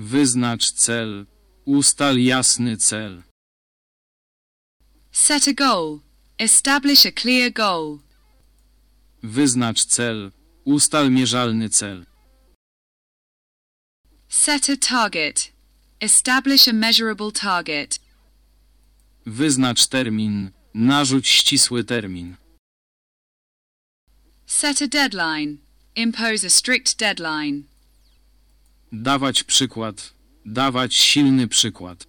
Wyznacz cel. Ustal jasny cel. Set a goal. Establish a clear goal. Wyznacz cel. Ustal mierzalny cel. Set a target. Establish a measurable target. Wyznacz termin. Narzuć ścisły termin. Set a deadline. Impose a strict deadline. Dawać przykład. Dawać silny przykład.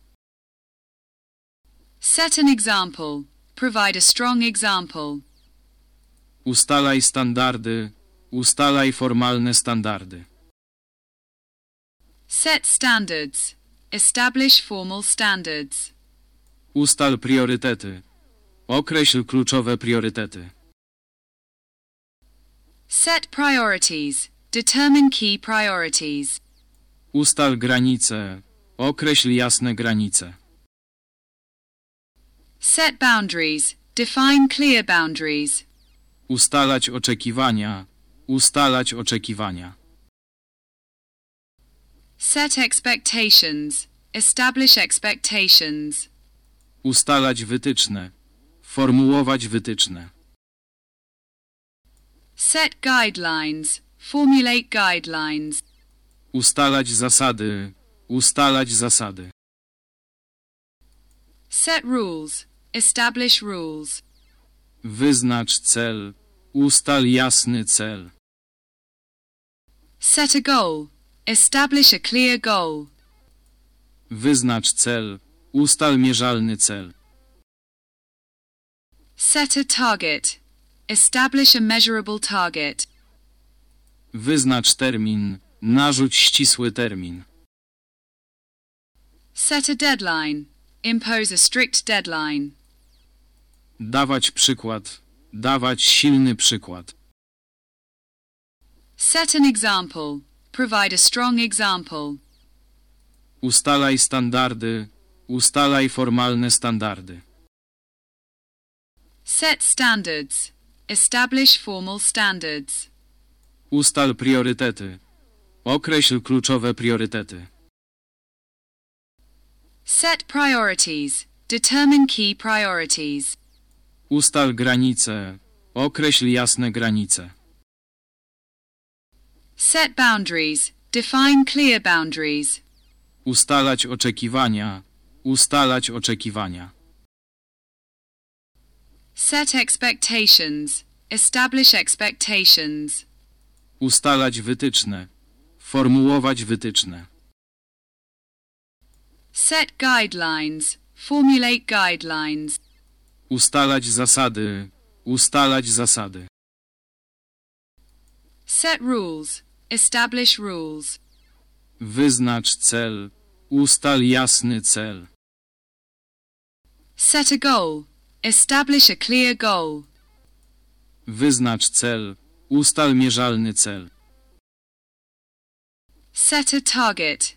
Set an example. Provide a strong example. Ustalaj standardy. Ustalaj formalne standardy. Set standards. Establish formal standards. Ustal priorytety. Określ kluczowe priorytety. Set priorities. Determine key priorities. Ustal granice. Określ jasne granice. Set boundaries. Define clear boundaries. Ustalać oczekiwania. Ustalać oczekiwania. Set expectations. Establish expectations. Ustalać wytyczne. Formułować wytyczne. Set guidelines. Formulate guidelines. Ustalać zasady. Ustalać zasady. Set rules. Establish rules. Wyznacz cel. Ustal jasny cel. Set a goal. Establish a clear goal. Wyznacz cel. Ustal mierzalny cel. Set a target. Establish a measurable target. Wyznacz termin. Narzuć ścisły termin. Set a deadline. Impose a strict deadline. Dawać przykład. Dawać silny przykład. Set an example. Provide a strong example. Ustalaj standardy. Ustalaj formalne standardy. Set standards. Establish formal standards. Ustal priorytety. Określ kluczowe priorytety. Set priorities. Determine key priorities. Ustal granice. Określ jasne granice. Set boundaries. Define clear boundaries. Ustalać oczekiwania. Ustalać oczekiwania. Set expectations. Establish expectations. Ustalać wytyczne. Formułować wytyczne. Set guidelines. Formulate guidelines. Ustalać zasady. Ustalać zasady. Set rules. Establish rules. Wyznacz cel. Ustal jasny cel. Set a goal. Establish a clear goal. Wyznacz cel. Ustal mierzalny cel. Set a target.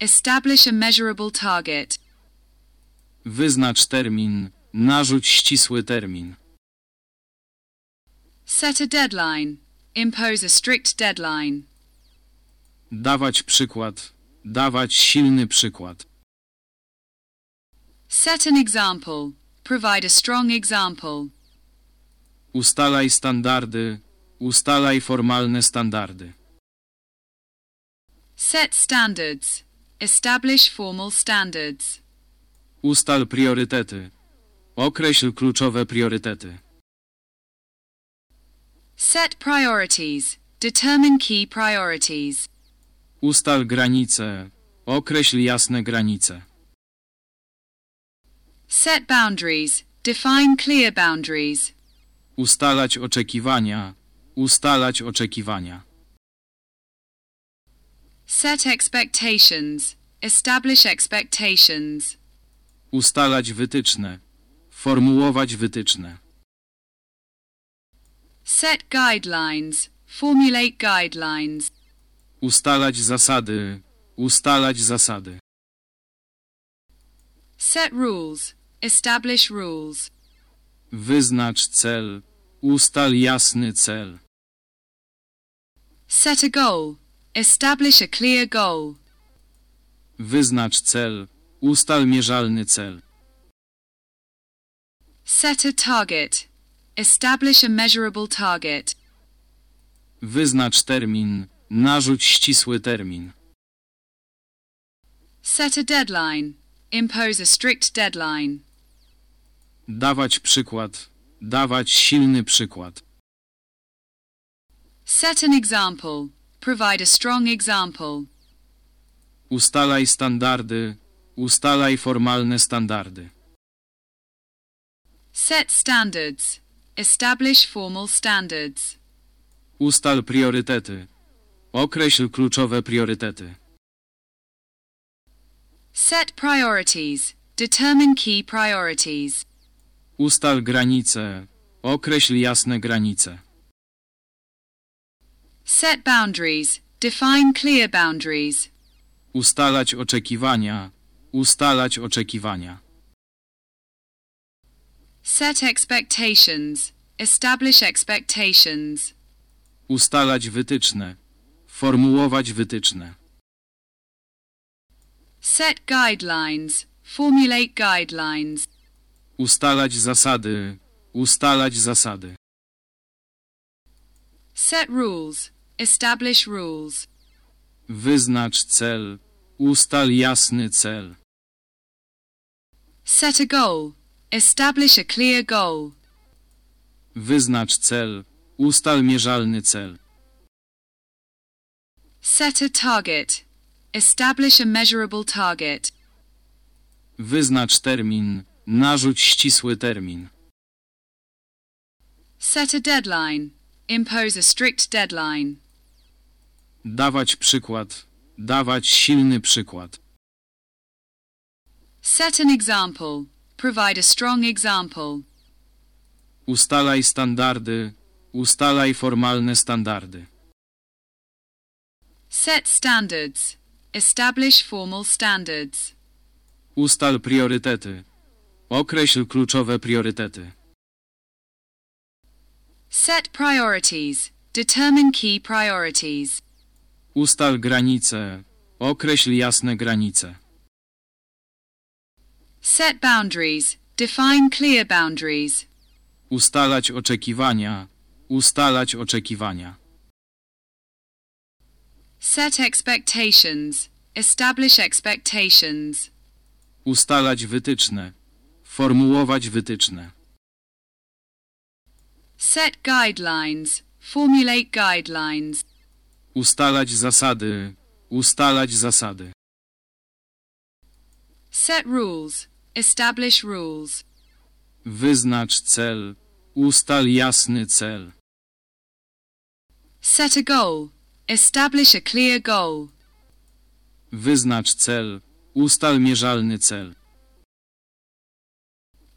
Establish a measurable target. Wyznacz termin. Narzuć ścisły termin. Set a deadline. Impose a strict deadline. Dawać przykład. Dawać silny przykład. Set an example. Provide a strong example. Ustalaj standardy. Ustalaj formalne standardy. Set standards. Establish formal standards. Ustal priorytety. Określ kluczowe priorytety. Set priorities. Determine key priorities. Ustal granice. Określ jasne granice. Set boundaries. Define clear boundaries. Ustalać oczekiwania. Ustalać oczekiwania. Set expectations. Establish expectations. Ustalać wytyczne. Formułować wytyczne. Set guidelines. Formulate guidelines. Ustalać zasady. Ustalać zasady. Set rules. Establish rules. Wyznacz cel. Ustal jasny cel. Set a goal. Establish a clear goal. Wyznacz cel. Ustal mierzalny cel. Set a target. Establish a measurable target. Wyznacz termin. Narzuć ścisły termin. Set a deadline. Impose a strict deadline. Dawać przykład. Dawać silny przykład. Set an example. Provide a strong example. Ustalaj standardy. Ustalaj formalne standardy. Set standards. Establish formal standards. Ustal priorytety. Określ kluczowe priorytety. Set priorities. Determine key priorities. Ustal granice. Określ jasne granice. Set boundaries. Define clear boundaries. Ustalać oczekiwania. Ustalać oczekiwania. Set expectations. Establish expectations. Ustalać wytyczne. Formułować wytyczne. Set guidelines. Formulate guidelines. Ustalać zasady. Ustalać zasady. Set rules. Establish rules. Wyznacz cel. Ustal jasny cel. Set a goal. Establish a clear goal. Wyznacz cel. Ustal mierzalny cel. Set a target. Establish a measurable target. Wyznacz termin. Narzuć ścisły termin. Set a deadline. Impose a strict deadline. Dawać przykład. Dawać silny przykład. Set an example. Provide a strong example. Ustalaj standardy. Ustalaj formalne standardy. Set standards. Establish formal standards. Ustal priorytety. Określ kluczowe priorytety. Set priorities. Determine key priorities. Ustal granice. Określ jasne granice. Set boundaries. Define clear boundaries. Ustalać oczekiwania. Ustalać oczekiwania. Set expectations. Establish expectations. Ustalać wytyczne. Formułować wytyczne. Set guidelines. Formulate guidelines. Ustalać zasady. Ustalać zasady. Set rules. Establish rules. Wyznacz cel. Ustal jasny cel. Set a goal. Establish a clear goal. Wyznacz cel. Ustal mierzalny cel.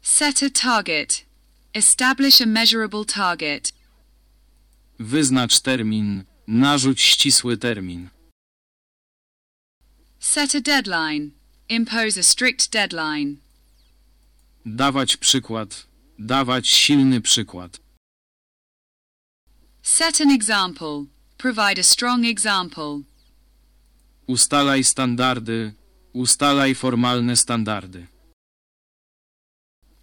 Set a target. Establish a measurable target. Wyznacz termin. Narzuć ścisły termin. Set a deadline. Impose a strict deadline. Dawać przykład. Dawać silny przykład. Set an example. Provide a strong example. Ustalaj standardy. Ustalaj formalne standardy.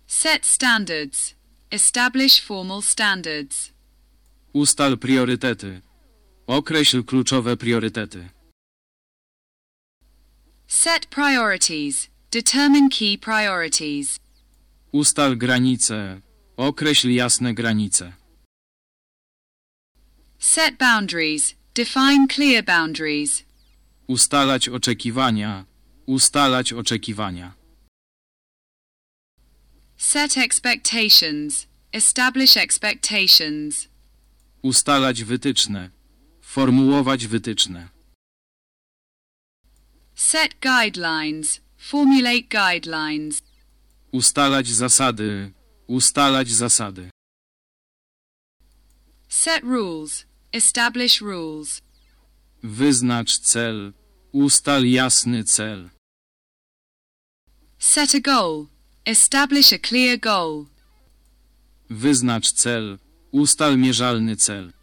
Set standards. Establish formal standards. Ustal priorytety. Określ kluczowe priorytety. Set priorities. Determine key priorities. Ustal granice. Określ jasne granice. Set boundaries. Define clear boundaries. Ustalać oczekiwania. Ustalać oczekiwania. Set expectations. Establish expectations. Ustalać wytyczne. Formułować wytyczne. Set guidelines. Formulate guidelines. Ustalać zasady. Ustalać zasady. Set rules. Establish rules. Wyznacz cel. Ustal jasny cel. Set a goal. Establish a clear goal. Wyznacz cel. Ustal mierzalny cel.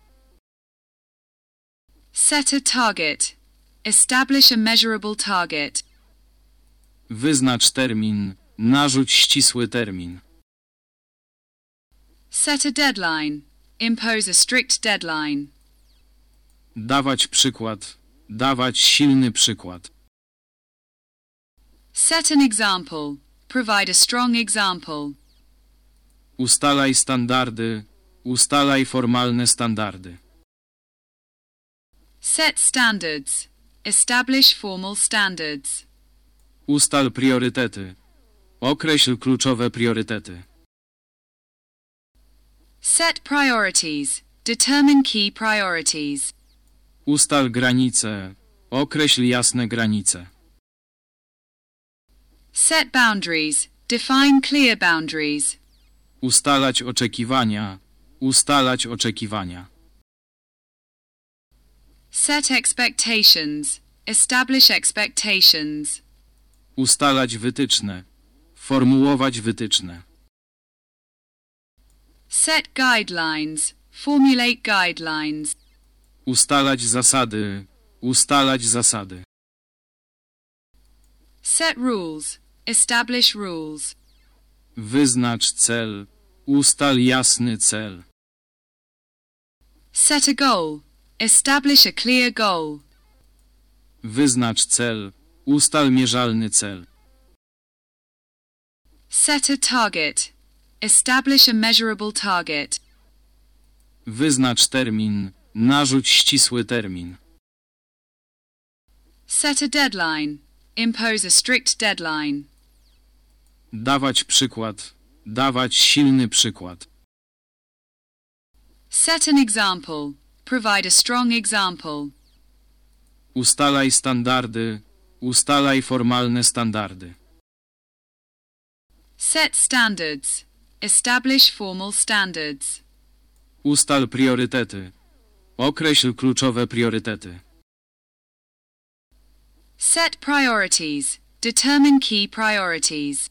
Set a target. Establish a measurable target. Wyznacz termin. Narzuć ścisły termin. Set a deadline. Impose a strict deadline. Dawać przykład. Dawać silny przykład. Set an example. Provide a strong example. Ustalaj standardy. Ustalaj formalne standardy. Set standards. Establish formal standards. Ustal priorytety. Określ kluczowe priorytety. Set priorities. Determine key priorities. Ustal granice. Określ jasne granice. Set boundaries. Define clear boundaries. Ustalać oczekiwania. Ustalać oczekiwania. Set expectations. Establish expectations. Ustalać wytyczne. Formułować wytyczne. Set guidelines. Formulate guidelines. Ustalać zasady. Ustalać zasady. Set rules. Establish rules. Wyznacz cel. Ustal jasny cel. Set a goal. Establish a clear goal. Wyznacz cel. Ustal mierzalny cel. Set a target. Establish a measurable target. Wyznacz termin. Narzuć ścisły termin. Set a deadline. Impose a strict deadline. Dawać przykład. Dawać silny przykład. Set an example. Provide a strong example. Ustalaj standardy. Ustalaj formalne standardy. Set standards. Establish formal standards. Ustal priorytety. Określ kluczowe priorytety. Set priorities. Determine key priorities.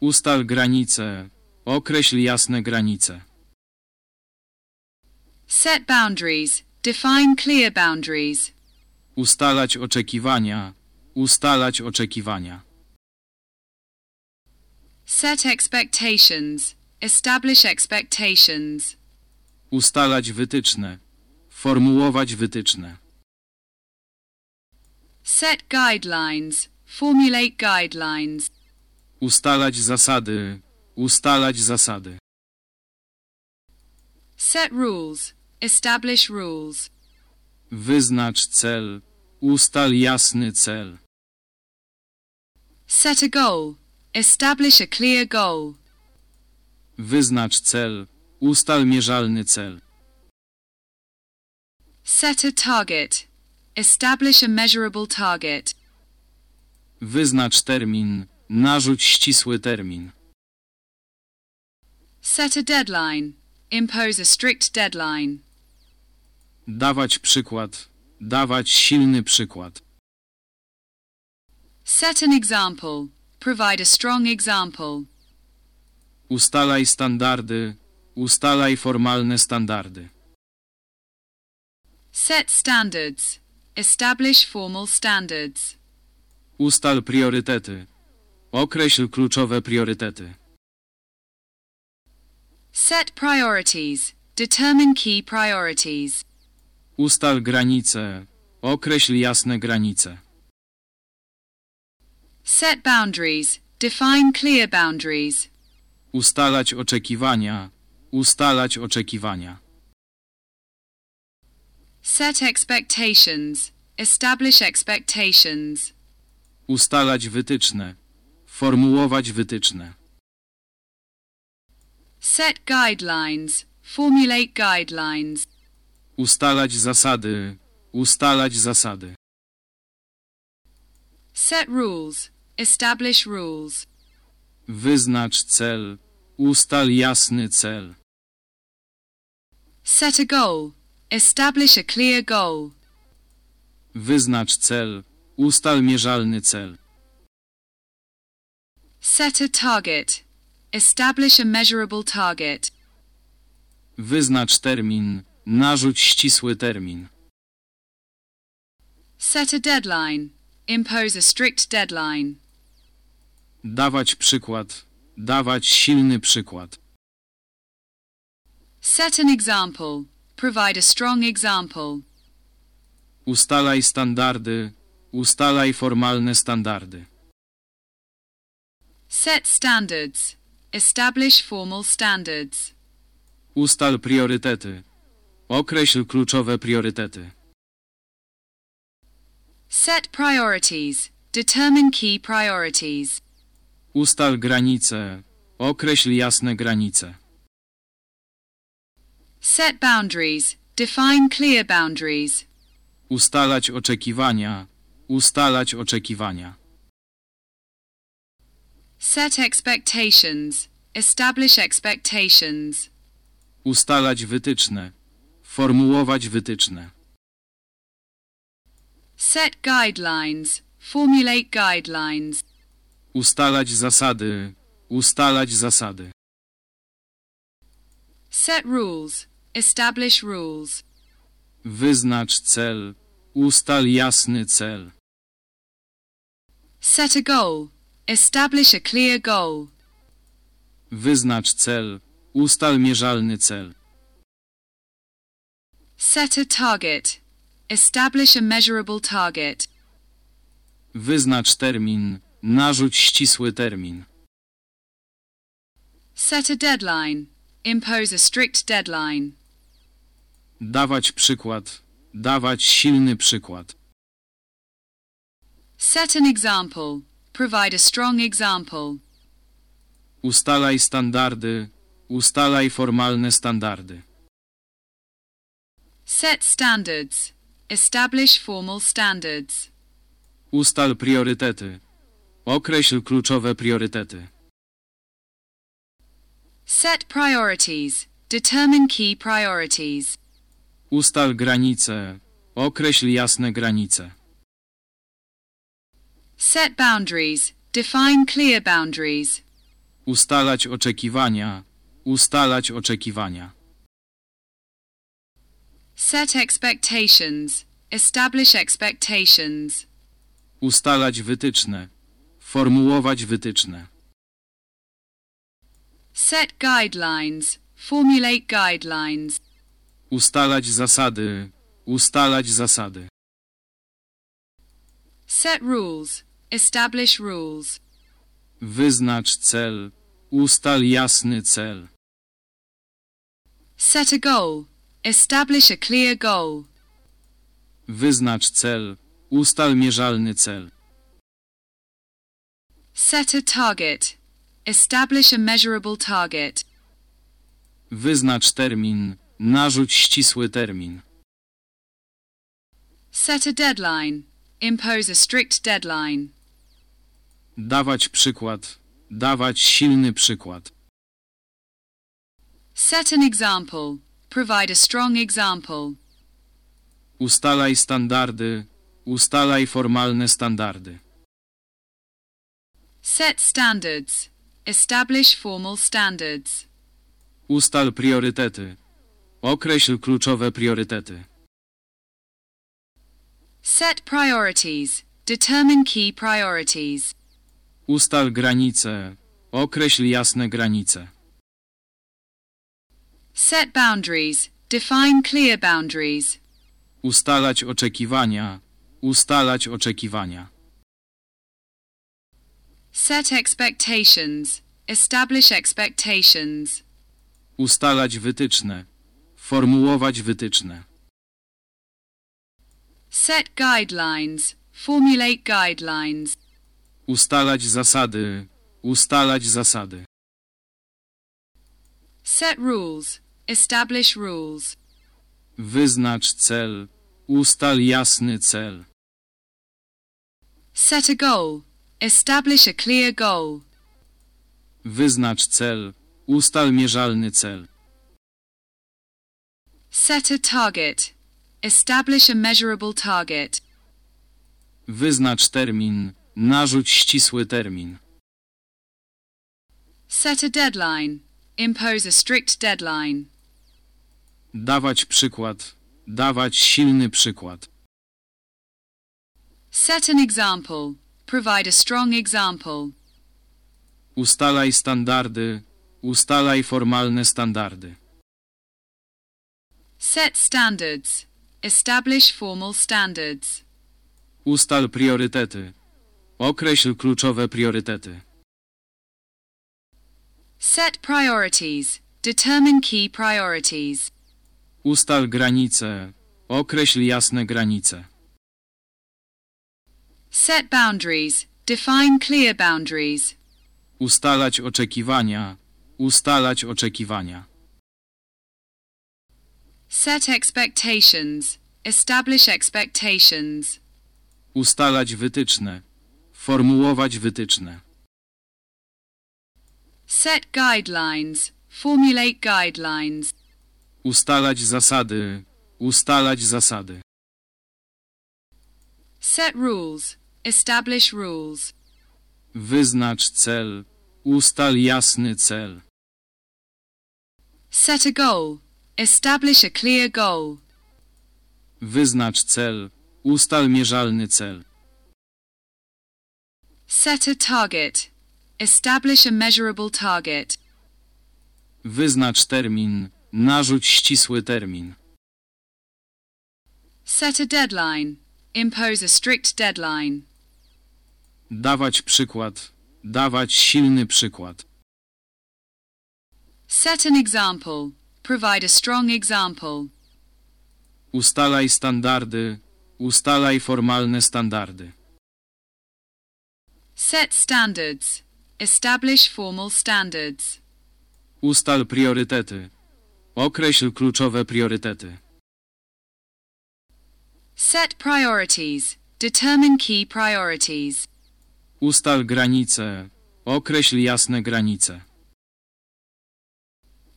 Ustal granice. Określ jasne granice. Set boundaries. Define clear boundaries. Ustalać oczekiwania. Ustalać oczekiwania. Set expectations. Establish expectations. Ustalać wytyczne. Formułować wytyczne. Set guidelines. Formulate guidelines. Ustalać zasady. Ustalać zasady. Set rules. Establish rules. Wyznacz cel. Ustal jasny cel. Set a goal. Establish a clear goal. Wyznacz cel. Ustal mierzalny cel. Set a target. Establish a measurable target. Wyznacz termin. Narzuć ścisły termin. Set a deadline. Impose a strict deadline. Dawać przykład. Dawać silny przykład. Set an example. Provide a strong example. Ustalaj standardy. Ustalaj formalne standardy. Set standards. Establish formal standards. Ustal priorytety. Określ kluczowe priorytety. Set priorities. Determine key priorities. Ustal granice. Określ jasne granice. Set boundaries. Define clear boundaries. Ustalać oczekiwania. Ustalać oczekiwania. Set expectations. Establish expectations. Ustalać wytyczne. Formułować wytyczne. Set guidelines. Formulate guidelines. Ustalać zasady. Ustalać zasady. Set rules. Establish rules. Wyznacz cel. Ustal jasny cel. Set a goal. Establish a clear goal. Wyznacz cel. Ustal mierzalny cel. Set a target. Establish a measurable target. Wyznacz termin. Narzuć ścisły termin. Set a deadline. Impose a strict deadline. Dawać przykład. Dawać silny przykład. Set an example. Provide a strong example. Ustalaj standardy. Ustalaj formalne standardy. Set standards. Establish formal standards. Ustal priorytety. Określ kluczowe priorytety. Set priorities. Determine key priorities. Ustal granice. Określ jasne granice. Set boundaries. Define clear boundaries. Ustalać oczekiwania. Ustalać oczekiwania. Set expectations. Establish expectations. Ustalać wytyczne. Formułować wytyczne. Set guidelines. Formulate guidelines. Ustalać zasady. Ustalać zasady. Set rules. Establish rules. Wyznacz cel. Ustal jasny cel. Set a goal. Establish a clear goal. Wyznacz cel. Ustal mierzalny cel. Set a target. Establish a measurable target. Wyznacz termin. Narzuć ścisły termin. Set a deadline. Impose a strict deadline. Dawać przykład. Dawać silny przykład. Set an example. Provide a strong example. Ustalaj standardy. Ustalaj formalne standardy. Set standards. Establish formal standards. Ustal priorytety. Określ kluczowe priorytety. Set priorities. Determine key priorities. Ustal granice. Określ jasne granice. Set boundaries. Define clear boundaries. Ustalać oczekiwania. Ustalać oczekiwania. Set expectations. Establish expectations. Ustalać wytyczne. Formułować wytyczne. Set guidelines. Formulate guidelines. Ustalać zasady. Ustalać zasady. Set rules. Establish rules. Wyznacz cel. Ustal jasny cel. Set a goal. Establish a clear goal. Wyznacz cel. Ustal mierzalny cel. Set a target. Establish a measurable target. Wyznacz termin. Narzuć ścisły termin. Set a deadline. Impose a strict deadline. Dawać przykład. Dawać silny przykład. Set an example. Provide a strong example. Ustalaj standardy. Ustalaj formalne standardy. Set standards. Establish formal standards. Ustal priorytety. Określ kluczowe priorytety. Set priorities. Determine key priorities. Ustal granice. Określ jasne granice. Set boundaries. Define clear boundaries. Ustalać oczekiwania. Ustalać oczekiwania. Set expectations. Establish expectations. Ustalać wytyczne. Formułować wytyczne. Set guidelines. Formulate guidelines. Ustalać zasady. Ustalać zasady. Set rules. Establish rules. Wyznacz cel. Ustal jasny cel. Set a goal. Establish a clear goal. Wyznacz cel. Ustal mierzalny cel. Set a target. Establish a measurable target. Wyznacz termin. Narzuć ścisły termin. Set a deadline. Impose a strict deadline. Dawać przykład. Dawać silny przykład. Set an example. Provide a strong example. Ustalaj standardy. Ustalaj formalne standardy. Set standards. Establish formal standards. Ustal priorytety. Określ kluczowe priorytety. Set priorities. Determine key priorities. Ustal granice. Określ jasne granice. Set boundaries. Define clear boundaries. Ustalać oczekiwania. Ustalać oczekiwania. Set expectations. Establish expectations. Ustalać wytyczne. Formułować wytyczne. Set guidelines. Formulate guidelines. Ustalać zasady. Ustalać zasady. Set rules. Establish rules. Wyznacz cel. Ustal jasny cel. Set a goal. Establish a clear goal. Wyznacz cel. Ustal mierzalny cel. Set a target. Establish a measurable target. Wyznacz termin. Narzuć ścisły termin. Set a deadline. Impose a strict deadline. Dawać przykład. Dawać silny przykład. Set an example. Provide a strong example. Ustalaj standardy. Ustalaj formalne standardy. Set standards. Establish formal standards. Ustal priorytety. Określ kluczowe priorytety. Set priorities. Determine key priorities. Ustal granice. Określ jasne granice.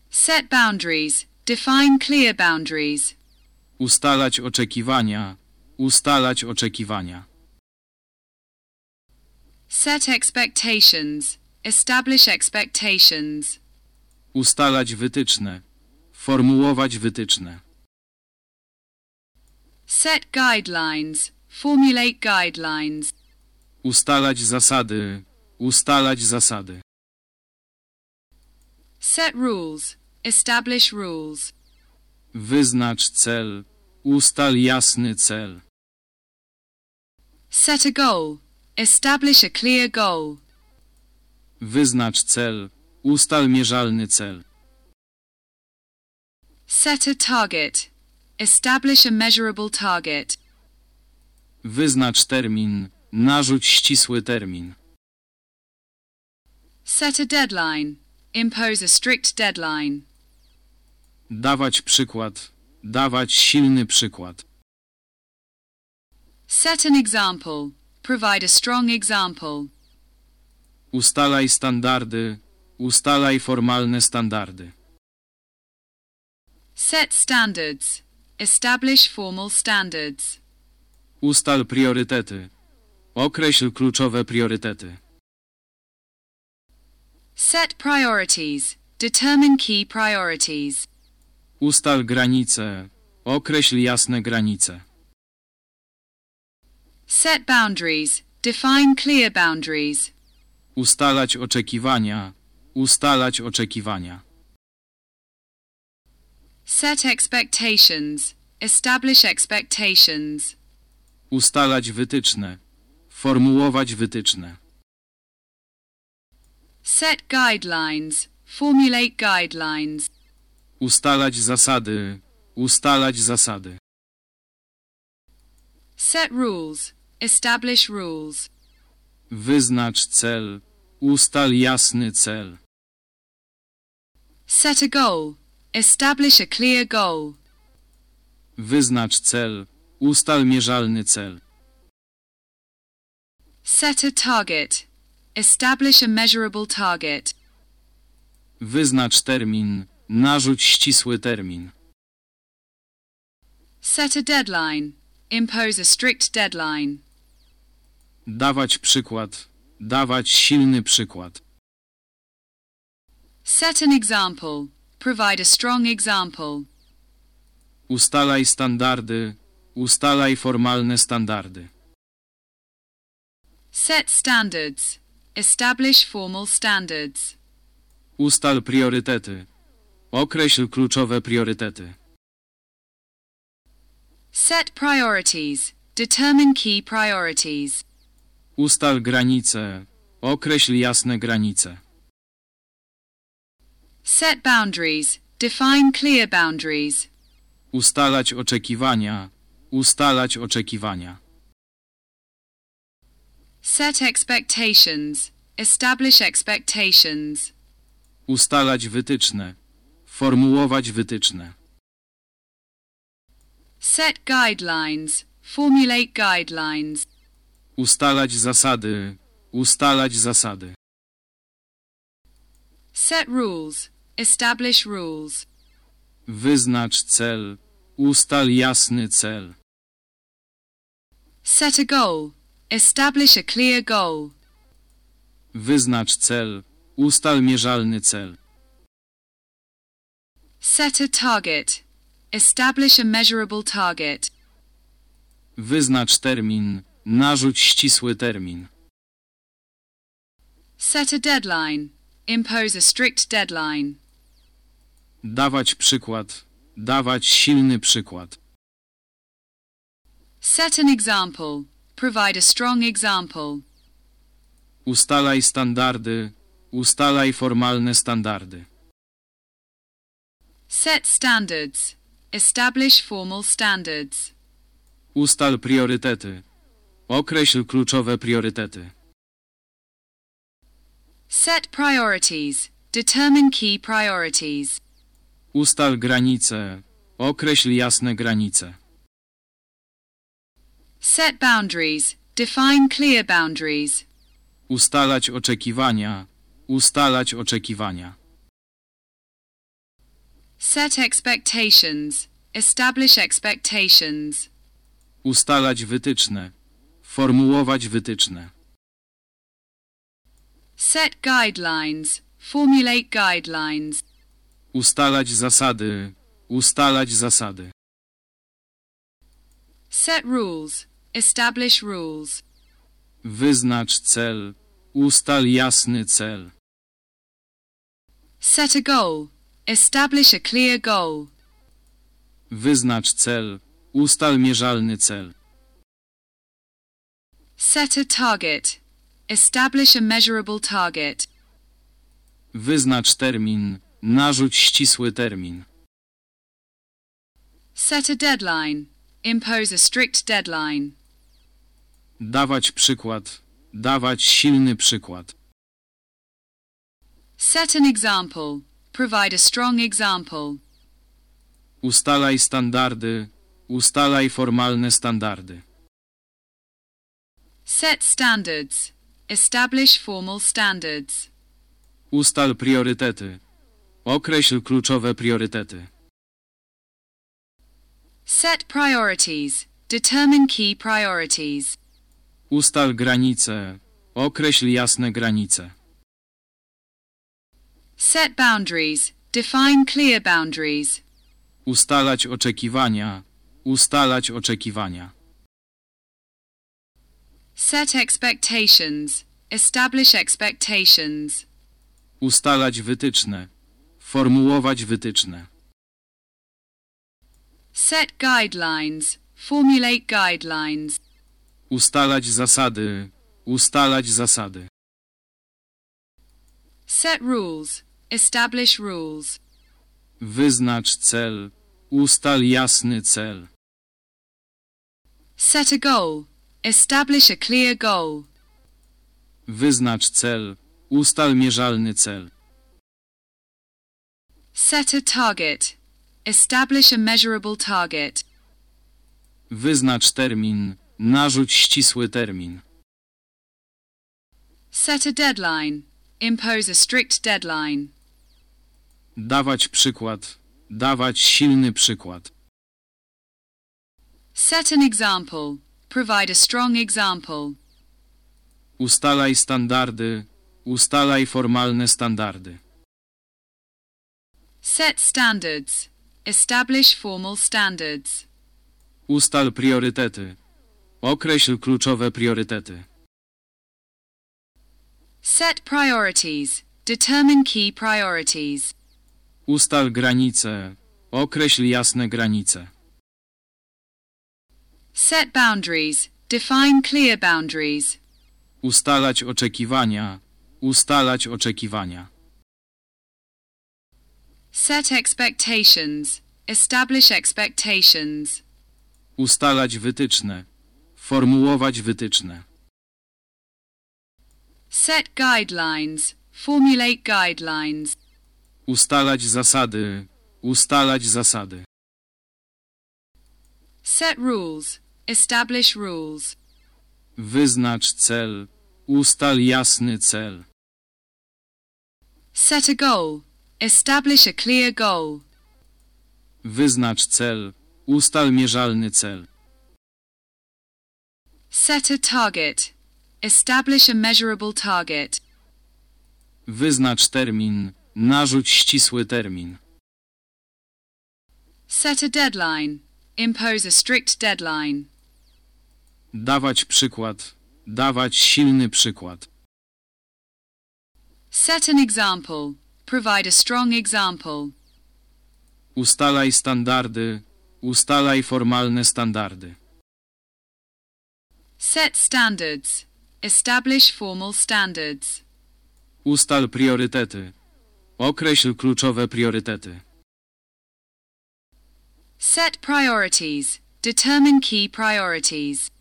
Set boundaries. Define clear boundaries. Ustalać oczekiwania. Ustalać oczekiwania. Set expectations. Establish expectations. Ustalać wytyczne. Formułować wytyczne. Set guidelines. Formulate guidelines. Ustalać zasady. Ustalać zasady. Set rules. Establish rules. Wyznacz cel. Ustal jasny cel. Set a goal. Establish a clear goal. Wyznacz cel. Ustal mierzalny cel. Set a target. Establish a measurable target. Wyznacz termin. Narzuć ścisły termin. Set a deadline. Impose a strict deadline. Dawać przykład. Dawać silny przykład. Set an example. Provide a strong example. Ustalaj standardy. Ustalaj formalne standardy. Set standards. Establish formal standards. Ustal priorytety. Określ kluczowe priorytety. Set priorities. Determine key priorities. Ustal granice. Określ jasne granice. Set boundaries. Define clear boundaries. Ustalać oczekiwania. Ustalać oczekiwania. Set expectations. Establish expectations. Ustalać wytyczne. Formułować wytyczne. Set guidelines. Formulate guidelines. Ustalać zasady. Ustalać zasady. Set rules. Establish rules. Wyznacz cel. Ustal jasny cel. Set a goal. Establish a clear goal. Wyznacz cel. Ustal mierzalny cel. Set a target. Establish a measurable target. Wyznacz termin. Narzuć ścisły termin. Set a deadline. Impose a strict deadline. Dawać przykład. Dawać silny przykład. Set an example. Provide a strong example. Ustalaj standardy. Ustalaj formalne standardy. Set standards. Establish formal standards. Ustal priorytety. Określ kluczowe priorytety. Set priorities. Determine key priorities. Ustal granice. Określ jasne granice. Set boundaries. Define clear boundaries. Ustalać oczekiwania. Ustalać oczekiwania. Set expectations. Establish expectations. Ustalać wytyczne. Formułować wytyczne. Set guidelines. Formulate guidelines. Ustalać zasady. Ustalać zasady. Set rules. Establish rules. Wyznacz cel. Ustal jasny cel. Set a goal. Establish a clear goal. Wyznacz cel. Ustal mierzalny cel. Set a target. Establish a measurable target. Wyznacz termin. Narzuć ścisły termin. Set a deadline. Impose a strict deadline. Dawać przykład. Dawać silny przykład. Set an example. Provide a strong example. Ustalaj standardy. Ustalaj formalne standardy. Set standards. Establish formal standards. Ustal priorytety. Określ kluczowe priorytety. Set priorities. Determine key priorities. Ustal granice. Określ jasne granice. Set boundaries. Define clear boundaries. Ustalać oczekiwania. Ustalać oczekiwania. Set expectations. Establish expectations. Ustalać wytyczne. Formułować wytyczne. Set guidelines. Formulate guidelines. Ustalać zasady. Ustalać zasady. Set rules. Establish rules. Wyznacz cel. Ustal jasny cel. Set a goal. Establish a clear goal. Wyznacz cel. Ustal mierzalny cel. Set a target. Establish a measurable target. Wyznacz termin. Narzuć ścisły termin. Set a deadline. Impose a strict deadline. Dawać przykład. Dawać silny przykład. Set an example. Provide a strong example. Ustalaj standardy. Ustalaj formalne standardy. Set standards. Establish formal standards. Ustal priorytety. Określ kluczowe priorytety. Set priorities. Determine key priorities. Ustal granice. Określ jasne granice. Set boundaries. Define clear boundaries. Ustalać oczekiwania. Ustalać oczekiwania. Set expectations. Establish expectations. Ustalać wytyczne. Formułować wytyczne. Set guidelines. Formulate guidelines. Ustalać zasady. Ustalać zasady. Set rules. Establish rules. Wyznacz cel. Ustal jasny cel. Set a goal. Establish a clear goal. Wyznacz cel. Ustal mierzalny cel. Set a target. Establish a measurable target. Wyznacz termin. Narzuć ścisły termin. Set a deadline. Impose a strict deadline. Dawać przykład. Dawać silny przykład. Set an example. Provide a strong example. Ustalaj standardy. Ustalaj formalne standardy. Set standards. Establish formal standards. Ustal priorytety. Określ kluczowe priorytety. Set priorities. Determine key priorities. Ustal granice. Określ jasne granice. Set boundaries. Define clear boundaries. Ustalać oczekiwania. Ustalać oczekiwania. Set expectations. Establish expectations. Ustalać wytyczne. Formułować wytyczne. Set guidelines. Formulate guidelines. Ustalać zasady. Ustalać zasady. Set rules. Establish rules. Wyznacz cel. Ustal jasny cel. Set a goal. Establish a clear goal. Wyznacz cel. Ustal mierzalny cel. Set a target. Establish a measurable target. Wyznacz termin. Narzuć ścisły termin. Set a deadline. Impose a strict deadline. Dawać przykład. Dawać silny przykład. Set an example. Provide a strong example. Ustalaj standardy. Ustalaj formalne standardy. Set standards. Establish formal standards. Ustal priorytety. Określ kluczowe priorytety. Set priorities. Determine key priorities.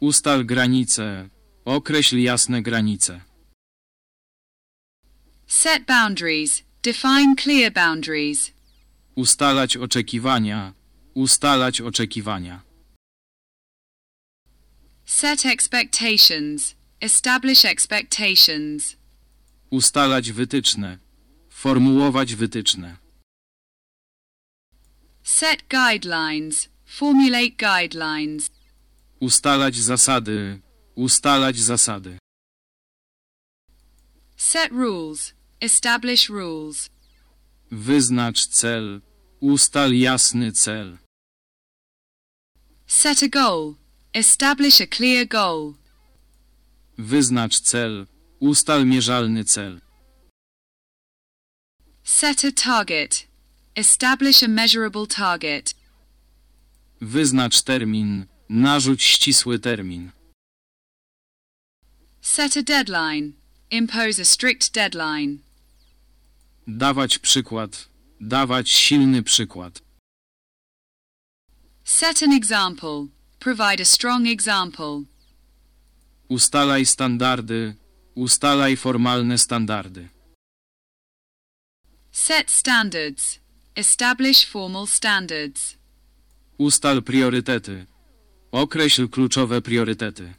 Ustal granice. Określ jasne granice. Set boundaries. Define clear boundaries. Ustalać oczekiwania. Ustalać oczekiwania. Set expectations. Establish expectations. Ustalać wytyczne. Formułować wytyczne. Set guidelines. Formulate guidelines. Ustalać zasady. Ustalać zasady. Set rules. Establish rules. Wyznacz cel. Ustal jasny cel. Set a goal. Establish a clear goal. Wyznacz cel. Ustal mierzalny cel. Set a target. Establish a measurable target. Wyznacz termin. Narzuć ścisły termin. Set a deadline. Impose a strict deadline. Dawać przykład. Dawać silny przykład. Set an example. Provide a strong example. Ustalaj standardy. Ustalaj formalne standardy. Set standards. Establish formal standards. Ustal priorytety. Określ kluczowe priorytety.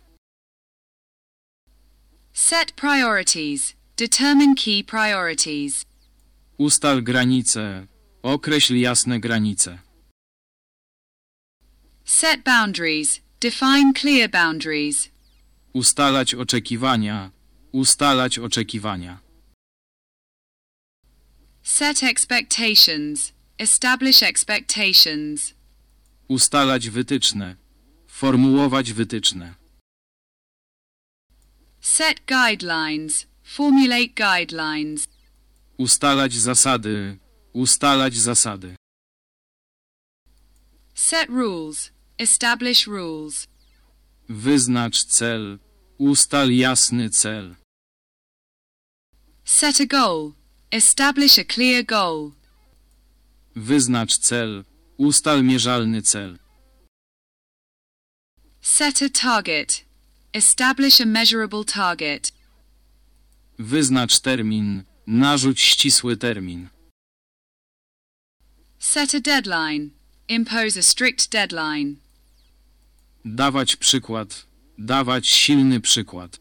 Set priorities. Determine key priorities. Ustal granice. Określ jasne granice. Set boundaries. Define clear boundaries. Ustalać oczekiwania. Ustalać oczekiwania. Set expectations. Establish expectations. Ustalać wytyczne. Formułować wytyczne. Set guidelines. Formulate guidelines. Ustalać zasady. Ustalać zasady. Set rules. Establish rules. Wyznacz cel. Ustal jasny cel. Set a goal. Establish a clear goal. Wyznacz cel. Ustal mierzalny cel. Set a target. Establish a measurable target. Wyznacz termin. Narzuć ścisły termin. Set a deadline. Impose a strict deadline. Dawać przykład. Dawać silny przykład.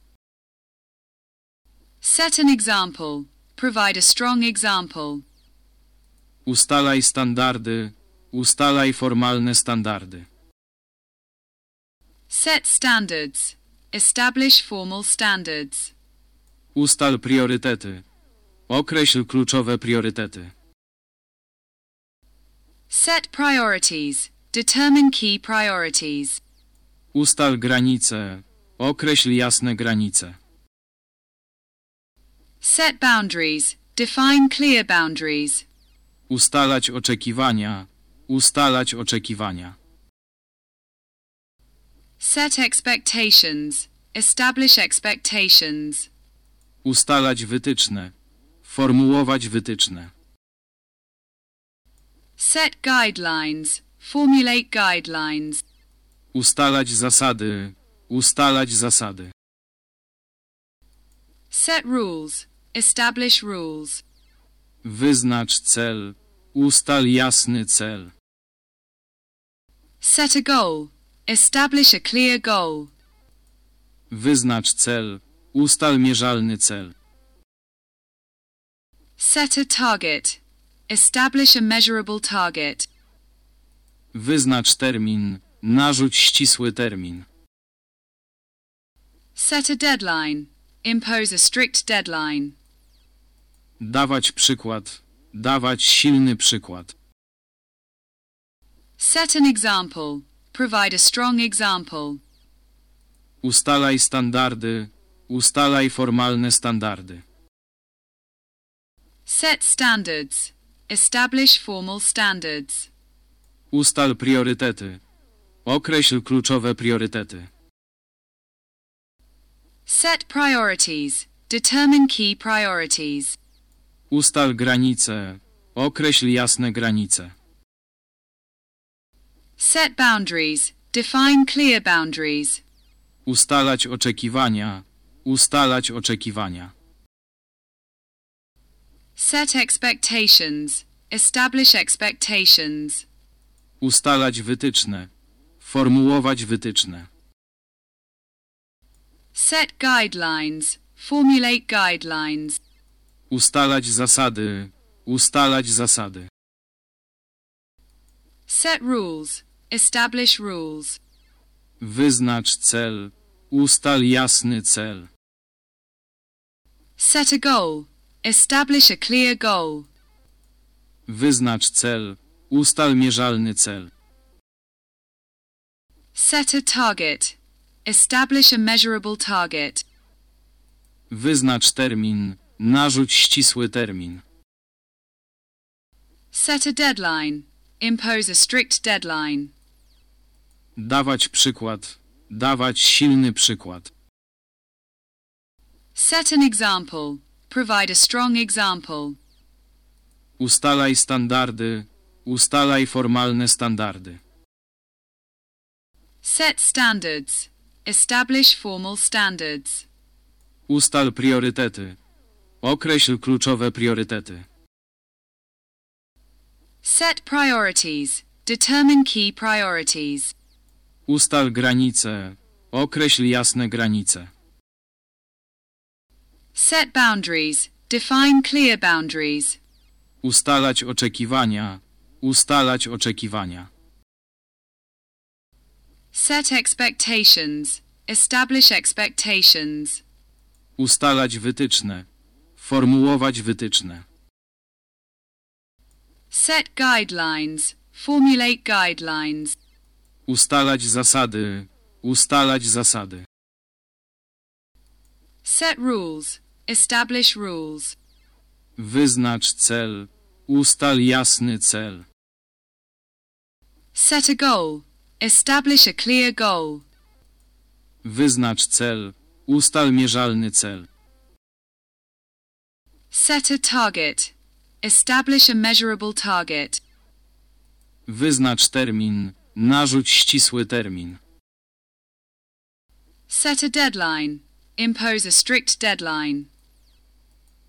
Set an example. Provide a strong example. Ustalaj standardy. Ustalaj formalne standardy. Set standards. Establish formal standards. Ustal priorytety. Określ kluczowe priorytety. Set priorities. Determine key priorities. Ustal granice. Określ jasne granice. Set boundaries. Define clear boundaries. Ustalać oczekiwania. Ustalać oczekiwania. Set expectations. Establish expectations. Ustalać wytyczne. Formułować wytyczne. Set guidelines. Formulate guidelines. Ustalać zasady. Ustalać zasady. Set rules. Establish rules. Wyznacz cel. Ustal jasny cel. Set a goal. Establish a clear goal. Wyznacz cel. Ustal mierzalny cel. Set a target. Establish a measurable target. Wyznacz termin. Narzuć ścisły termin. Set a deadline. Impose a strict deadline. Dawać przykład. Dawać silny przykład. Set an example. Provide a strong example. Ustalaj standardy. Ustalaj formalne standardy. Set standards. Establish formal standards. Ustal priorytety. Określ kluczowe priorytety. Set priorities. Determine key priorities. Ustal granice. Określ jasne granice. Set boundaries. Define clear boundaries. Ustalać oczekiwania. Ustalać oczekiwania. Set expectations. Establish expectations. Ustalać wytyczne. Formułować wytyczne. Set guidelines. Formulate guidelines. Ustalać zasady. Ustalać zasady. Set rules. Establish rules. Wyznacz cel. Ustal jasny cel. Set a goal. Establish a clear goal. Wyznacz cel. Ustal mierzalny cel. Set a target. Establish a measurable target. Wyznacz termin. Narzuć ścisły termin. Set a deadline. Impose a strict deadline. Dawać przykład. Dawać silny przykład. Set an example. Provide a strong example. Ustalaj standardy. Ustalaj formalne standardy. Set standards. Establish formal standards. Ustal priorytety. Określ kluczowe priorytety. Set priorities. Determine key priorities. Ustal granice. Określ jasne granice. Set boundaries. Define clear boundaries. Ustalać oczekiwania. Ustalać oczekiwania. Set expectations. Establish expectations. Ustalać wytyczne. Formułować wytyczne. Set guidelines. Formulate guidelines. Ustalać zasady. Ustalać zasady. Set rules. Establish rules. Wyznacz cel. Ustal jasny cel. Set a goal. Establish a clear goal. Wyznacz cel. Ustal mierzalny cel. Set a target. Establish a measurable target. Wyznacz termin. Narzuć ścisły termin. Set a deadline. Impose a strict deadline.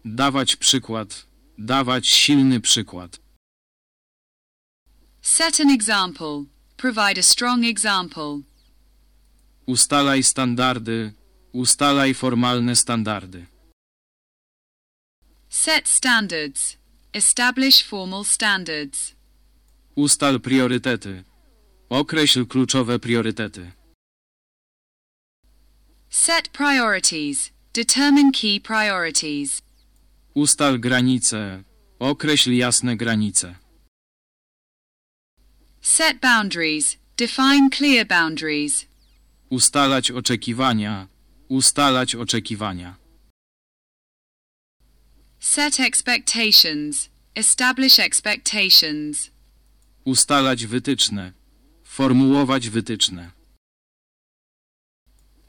Dawać przykład. Dawać silny przykład. Set an example. Provide a strong example. Ustalaj standardy. Ustalaj formalne standardy. Set standards. Establish formal standards. Ustal priorytety. Określ kluczowe priorytety. Set priorities. Determine key priorities. Ustal granice. Określ jasne granice. Set boundaries. Define clear boundaries. Ustalać oczekiwania. Ustalać oczekiwania. Set expectations. Establish expectations. Ustalać wytyczne. Formułować wytyczne.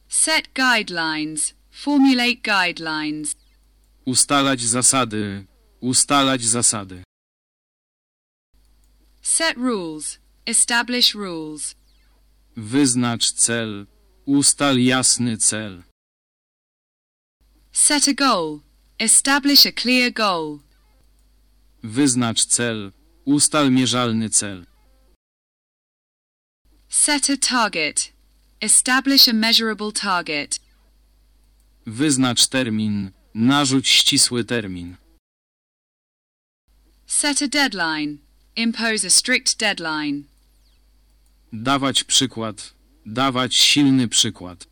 Set guidelines. Formulate guidelines. Ustalać zasady. Ustalać zasady. Set rules. Establish rules. Wyznacz cel. Ustal jasny cel. Set a goal. Establish a clear goal. Wyznacz cel. Ustal mierzalny cel. Set a target. Establish a measurable target. Wyznacz termin. Narzuć ścisły termin. Set a deadline. Impose a strict deadline. Dawać przykład. Dawać silny przykład.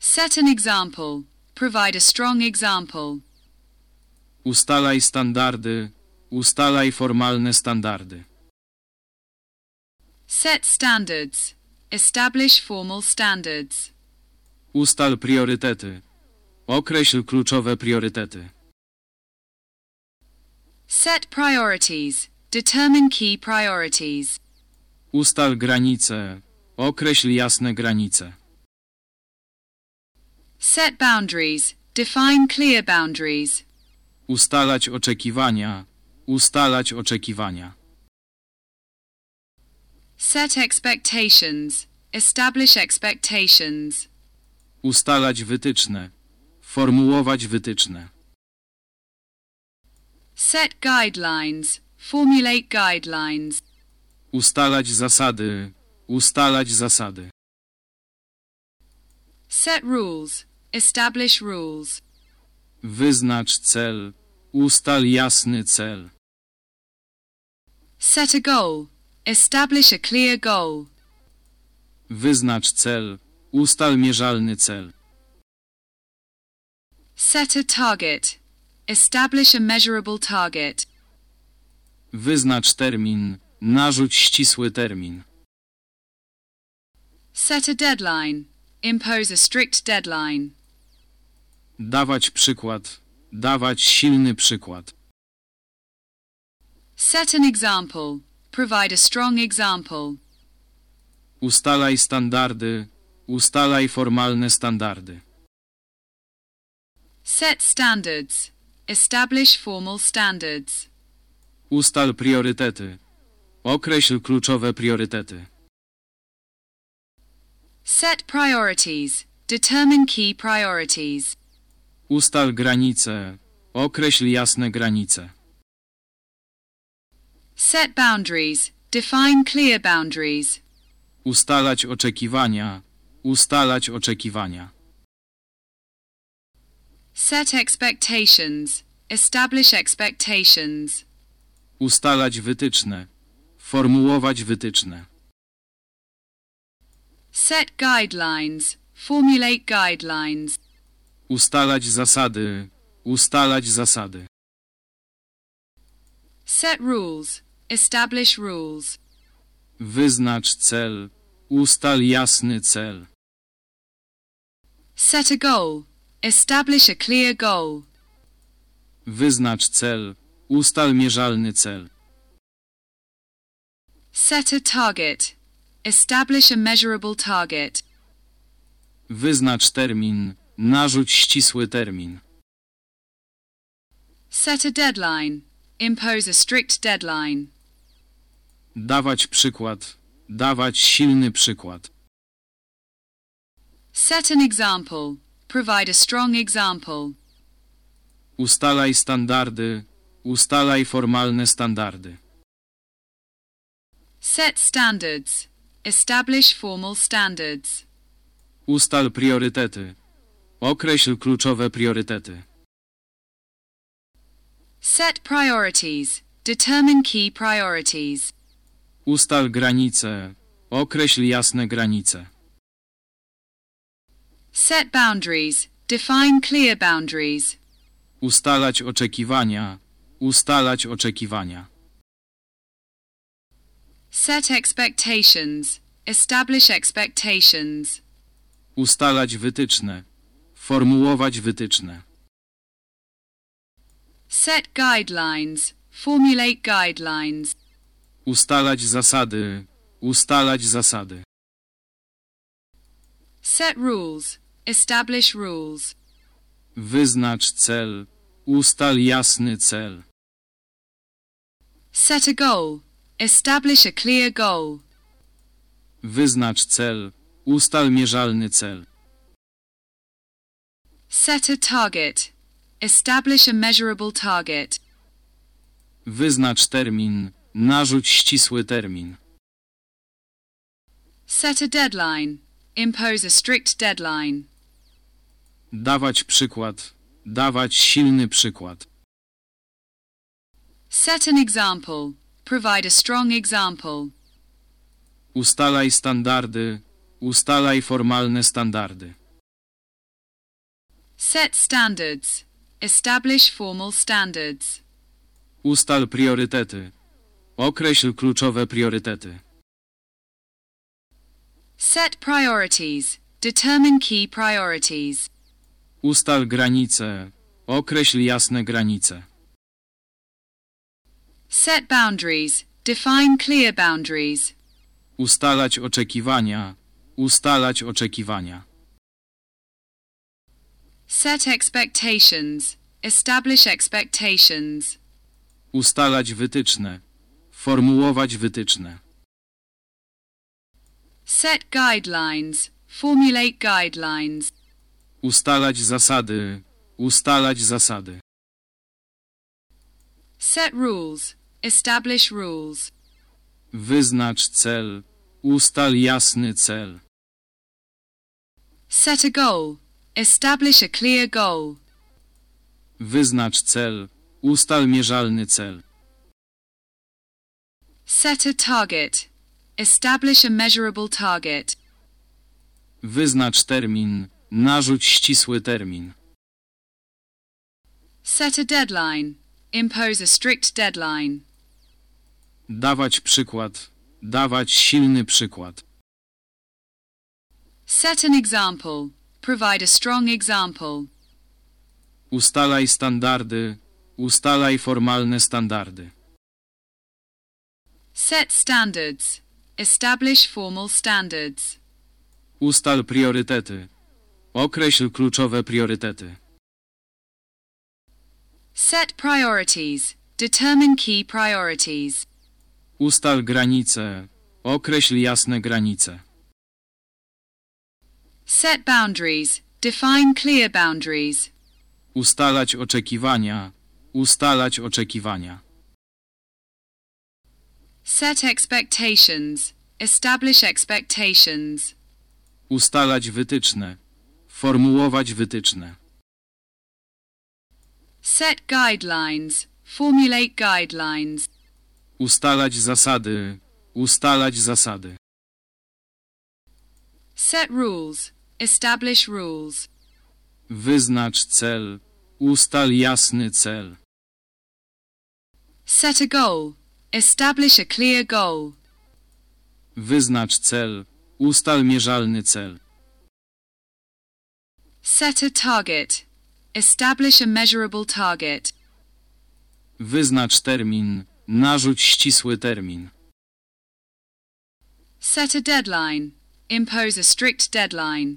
Set an example. Provide a strong example. Ustalaj standardy. Ustalaj formalne standardy. Set standards. Establish formal standards. Ustal priorytety. Określ kluczowe priorytety. Set priorities. Determine key priorities. Ustal granice. Określ jasne granice. Set boundaries. Define clear boundaries. Ustalać oczekiwania. Ustalać oczekiwania. Set expectations. Establish expectations. Ustalać wytyczne. Formułować wytyczne. Set guidelines. Formulate guidelines. Ustalać zasady. Ustalać zasady. Set rules. Establish rules. Wyznacz cel. Ustal jasny cel. Set a goal. Establish a clear goal. Wyznacz cel. Ustal mierzalny cel. Set a target. Establish a measurable target. Wyznacz termin. Narzuć ścisły termin. Set a deadline. Impose a strict deadline. Dawać przykład. Dawać silny przykład. Set an example. Provide a strong example. Ustalaj standardy. Ustalaj formalne standardy. Set standards. Establish formal standards. Ustal priorytety. Określ kluczowe priorytety. Set priorities. Determine key priorities. Ustal granice. Określ jasne granice. Set boundaries. Define clear boundaries. Ustalać oczekiwania. Ustalać oczekiwania. Set expectations. Establish expectations. Ustalać wytyczne. Formułować wytyczne. Set guidelines. Formulate guidelines. Ustalać zasady. Ustalać zasady. Set rules. Establish rules. Wyznacz cel. Ustal jasny cel. Set a goal. Establish a clear goal. Wyznacz cel. Ustal mierzalny cel. Set a target. Establish a measurable target. Wyznacz termin. Narzuć ścisły termin. Set a deadline. Impose a strict deadline. Dawać przykład. Dawać silny przykład. Set an example. Provide a strong example. Ustalaj standardy. Ustalaj formalne standardy. Set standards. Establish formal standards. Ustal priorytety. Określ kluczowe priorytety. Set priorities. Determine key priorities. Ustal granice. Określ jasne granice. Set boundaries. Define clear boundaries. Ustalać oczekiwania. Ustalać oczekiwania. Set expectations. Establish expectations. Ustalać wytyczne. Formułować wytyczne. Set guidelines. Formulate guidelines. Ustalać zasady. Ustalać zasady. Set rules. Establish rules. Wyznacz cel. Ustal jasny cel. Set a goal. Establish a clear goal. Wyznacz cel. Ustal mierzalny cel. Set a target. Establish a measurable target. Wyznacz termin. Narzuć ścisły termin. Set a deadline. Impose a strict deadline. Dawać przykład. Dawać silny przykład. Set an example. Provide a strong example. Ustalaj standardy. Ustalaj formalne standardy. Set standards. Establish formal standards. Ustal priorytety. Określ kluczowe priorytety. Set priorities. Determine key priorities. Ustal granice. Określ jasne granice. Set boundaries. Define clear boundaries. Ustalać oczekiwania. Ustalać oczekiwania. Set expectations. Establish expectations. Ustalać wytyczne. Formułować wytyczne. Set guidelines. Formulate guidelines. Ustalać zasady. Ustalać zasady. Set rules. Establish rules. Wyznacz cel. Ustal jasny cel. Set a goal. Establish a clear goal. Wyznacz cel. Ustal mierzalny cel. Set a target. Establish a measurable target. Wyznacz termin. Narzuć ścisły termin. Set a deadline. Impose a strict deadline. Dawać przykład. Dawać silny przykład. Set an example. Provide a strong example. Ustalaj standardy. Ustalaj formalne standardy. Set standards. Establish formal standards. Ustal priorytety. Określ kluczowe priorytety. Set priorities. Determine key priorities. Ustal granice. Określ jasne granice. Set boundaries. Define clear boundaries. Ustalać oczekiwania. Ustalać oczekiwania. Set expectations. Establish expectations. Ustalać wytyczne. Formułować wytyczne. Set guidelines. Formulate guidelines. Ustalać zasady. Ustalać zasady. Set rules. Establish rules. Wyznacz cel. Ustal jasny cel. Set a goal. Establish a clear goal. Wyznacz cel. Ustal mierzalny cel. Set a target. Establish a measurable target. Wyznacz termin. Narzuć ścisły termin. Set a deadline. Impose a strict deadline.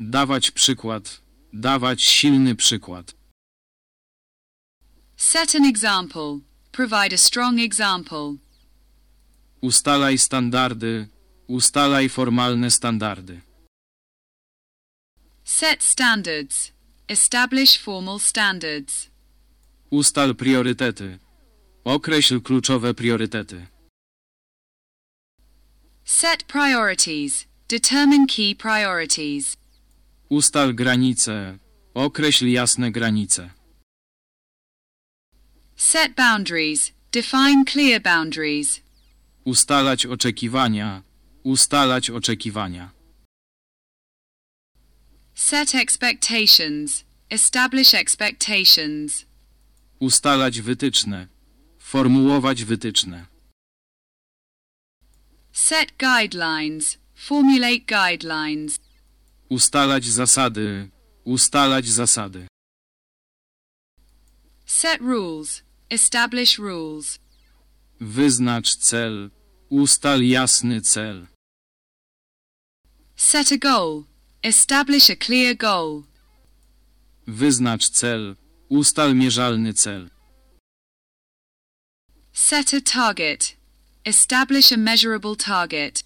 Dawać przykład. Dawać silny przykład. Set an example. Provide a strong example. Ustalaj standardy. Ustalaj formalne standardy. Set standards. Establish formal standards. Ustal priorytety. Określ kluczowe priorytety. Set priorities. Determine key priorities. Ustal granice. Określ jasne granice. Set boundaries. Define clear boundaries. Ustalać oczekiwania. Ustalać oczekiwania. Set expectations. Establish expectations. Ustalać wytyczne. Formułować wytyczne. Set guidelines. Formulate guidelines. Ustalać zasady. Ustalać zasady. Set rules. Establish rules. Wyznacz cel. Ustal jasny cel. Set a goal. Establish a clear goal. Wyznacz cel. Ustal mierzalny cel. Set a target. Establish a measurable target.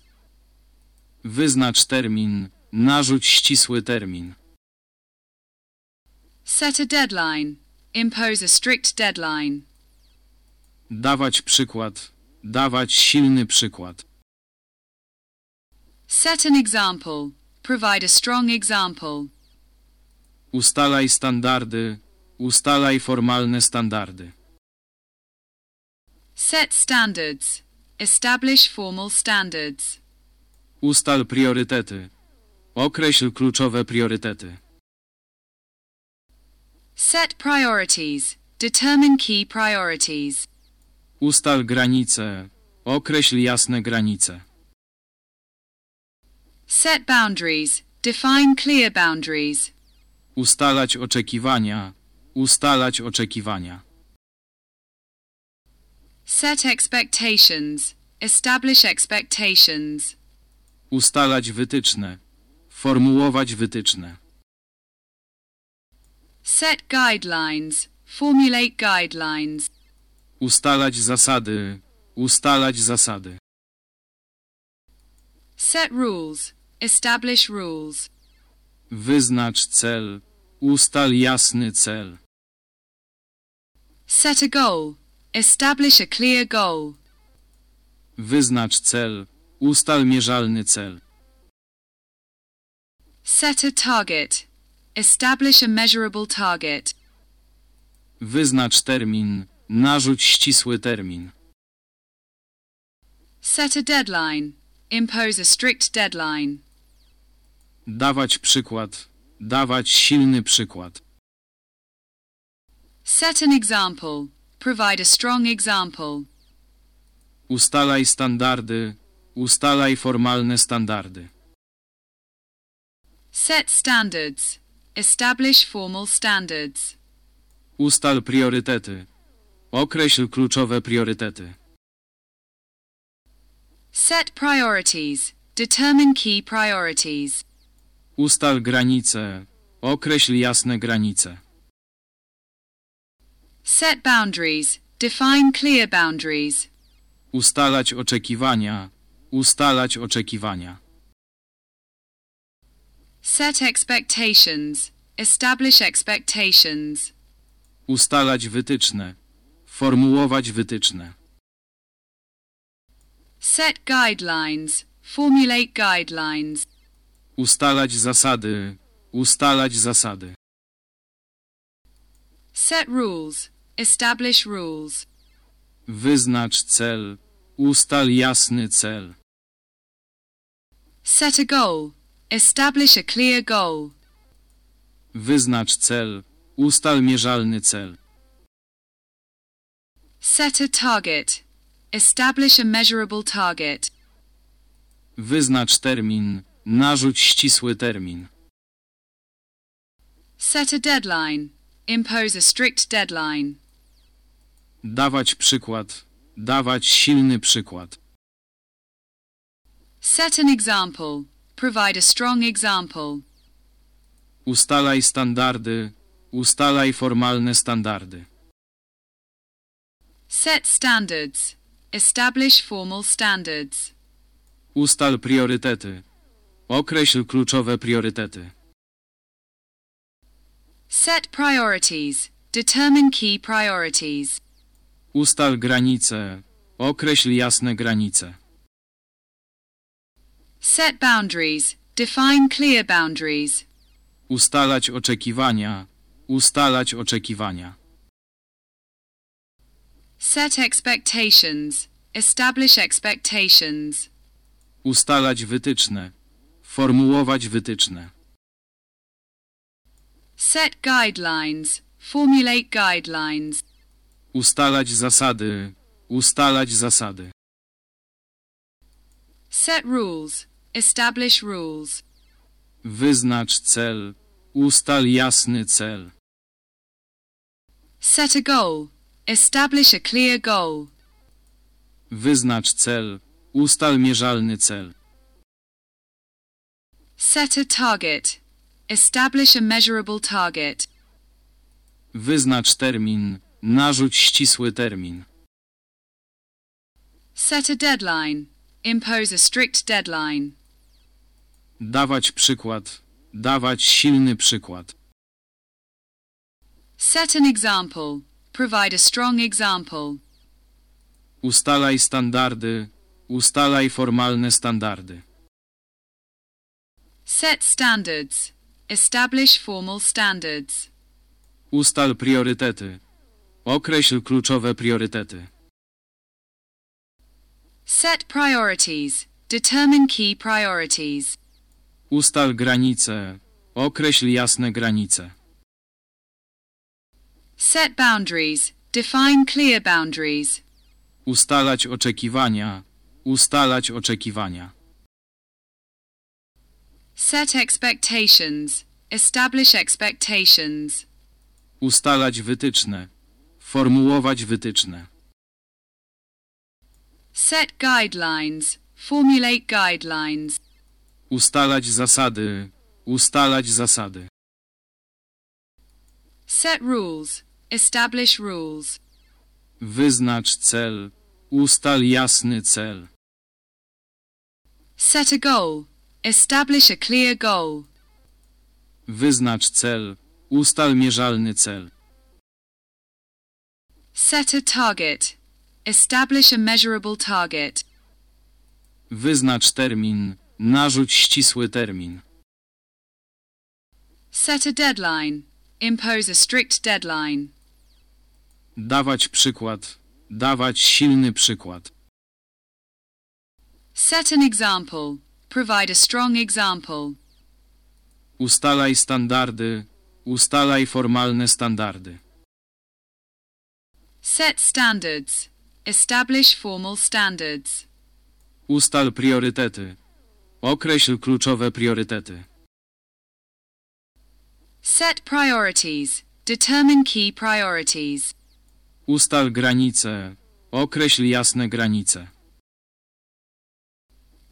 Wyznacz termin. Narzuć ścisły termin. Set a deadline. Impose a strict deadline. Dawać przykład. Dawać silny przykład. Set an example. Provide a strong example. Ustalaj standardy. Ustalaj formalne standardy. Set standards. Establish formal standards. Ustal priorytety. Określ kluczowe priorytety. Set priorities. Determine key priorities. Ustal granice. Określ jasne granice. Set boundaries. Define clear boundaries. Ustalać oczekiwania. Ustalać oczekiwania. Set expectations. Establish expectations. Ustalać wytyczne. Formułować wytyczne. Set guidelines. Formulate guidelines. Ustalać zasady. Ustalać zasady. Set rules. Establish rules. Wyznacz cel. Ustal jasny cel. Set a goal. Establish a clear goal. Wyznacz cel. Ustal mierzalny cel. Set a target. Establish a measurable target. Wyznacz termin. Narzuć ścisły termin. Set a deadline. Impose a strict deadline. Dawać przykład. Dawać silny przykład. Set an example. Provide a strong example. Ustalaj standardy. Ustalaj formalne standardy. Set standards. Establish formal standards. Ustal priorytety. Określ kluczowe priorytety. Set priorities. Determine key priorities. Ustal granice. Określ jasne granice. Set boundaries. Define clear boundaries. Ustalać oczekiwania. Ustalać oczekiwania. Set expectations. Establish expectations. Ustalać wytyczne. Formułować wytyczne. Set guidelines. Formulate guidelines. Ustalać zasady. Ustalać zasady. Set rules. Establish rules. Wyznacz cel. Ustal jasny cel. Set a goal. Establish a clear goal. Wyznacz cel. Ustal mierzalny cel. Set a target. Establish a measurable target. Wyznacz termin. Narzuć ścisły termin. Set a deadline. Impose a strict deadline. Dawać przykład. Dawać silny przykład. Set an example. Provide a strong example. Ustalaj standardy. Ustalaj formalne standardy. Set standards. Establish formal standards. Ustal priorytety. Określ kluczowe priorytety. Set priorities. Determine key priorities. Ustal granice. Określ jasne granice. Set boundaries. Define clear boundaries. Ustalać oczekiwania. Ustalać oczekiwania. Set expectations. Establish expectations. Ustalać wytyczne. Formułować wytyczne. Set guidelines. Formulate guidelines. Ustalać zasady. Ustalać zasady. Set rules. Establish rules. Wyznacz cel. Ustal jasny cel. Set a goal. Establish a clear goal. Wyznacz cel. Ustal mierzalny cel. Set a target. Establish a measurable target. Wyznacz termin. Narzuć ścisły termin. Set a deadline. Impose a strict deadline. Dawać przykład. Dawać silny przykład. Set an example. Provide a strong example. Ustalaj standardy. Ustalaj formalne standardy. Set standards. Establish formal standards. Ustal priorytety. Określ kluczowe priorytety. Set priorities. Determine key priorities. Ustal granice. Określ jasne granice. Set boundaries. Define clear boundaries. Ustalać oczekiwania. Ustalać oczekiwania. Set expectations. Establish expectations. Ustalać wytyczne. Formułować wytyczne. Set guidelines. Formulate guidelines. Ustalać zasady. Ustalać zasady. Set rules. Establish rules. Wyznacz cel. Ustal jasny cel. Set a goal. Establish a clear goal. Wyznacz cel. Ustal mierzalny cel. Set a target. Establish a measurable target. Wyznacz termin. Narzuć ścisły termin. Set a deadline. Impose a strict deadline. Dawać przykład. Dawać silny przykład. Set an example. Provide a strong example. Ustalaj standardy. Ustalaj formalne standardy. Set standards. Establish formal standards. Ustal priorytety. Określ kluczowe priorytety. Set priorities. Determine key priorities. Ustal granice. Określ jasne granice.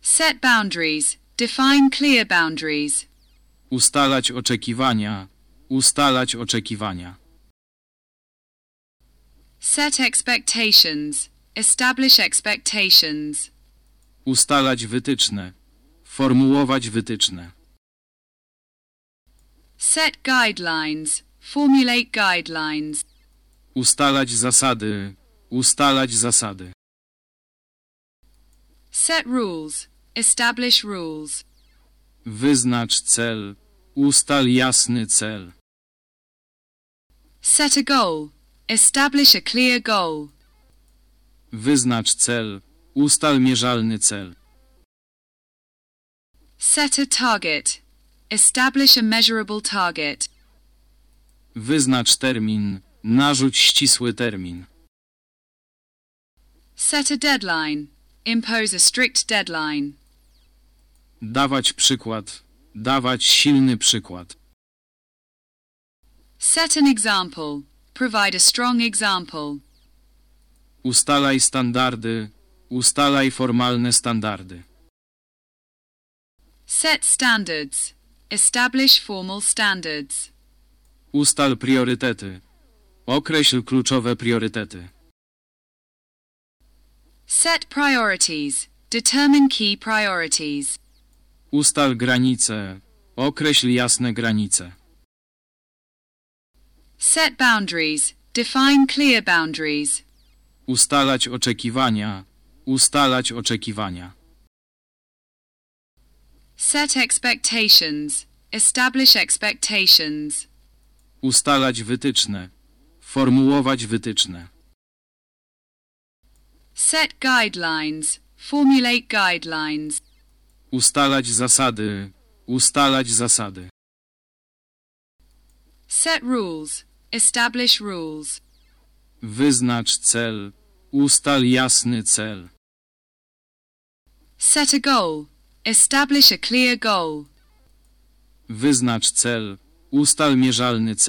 Set boundaries. Define clear boundaries. Ustalać oczekiwania. Ustalać oczekiwania. Set expectations. Establish expectations. Ustalać wytyczne. Formułować wytyczne. Set guidelines. Formulate guidelines. Ustalać zasady. Ustalać zasady. Set rules. Establish rules. Wyznacz cel. Ustal jasny cel. Set a goal. Establish a clear goal. Wyznacz cel. Ustal mierzalny cel. Set a target. Establish a measurable target. Wyznacz termin. Narzuć ścisły termin. Set a deadline. Impose a strict deadline. Dawać przykład. Dawać silny przykład. Set an example. Provide a strong example. Ustalaj standardy. Ustalaj formalne standardy. Set standards. Establish formal standards. Ustal priorytety. Określ kluczowe priorytety. Set priorities. Determine key priorities. Ustal granice. Określ jasne granice. Set boundaries. Define clear boundaries. Ustalać oczekiwania. Ustalać oczekiwania. Set expectations. Establish expectations. Ustalać wytyczne. Formułować wytyczne. Set guidelines. Formulate guidelines. Ustalać zasady. Ustalać zasady. Set rules. Establish rules. Wyznacz cel. Ustal jasny cel. Set a goal. Establish a clear goal. Wyznacz cel. Ustal mierzalny cel.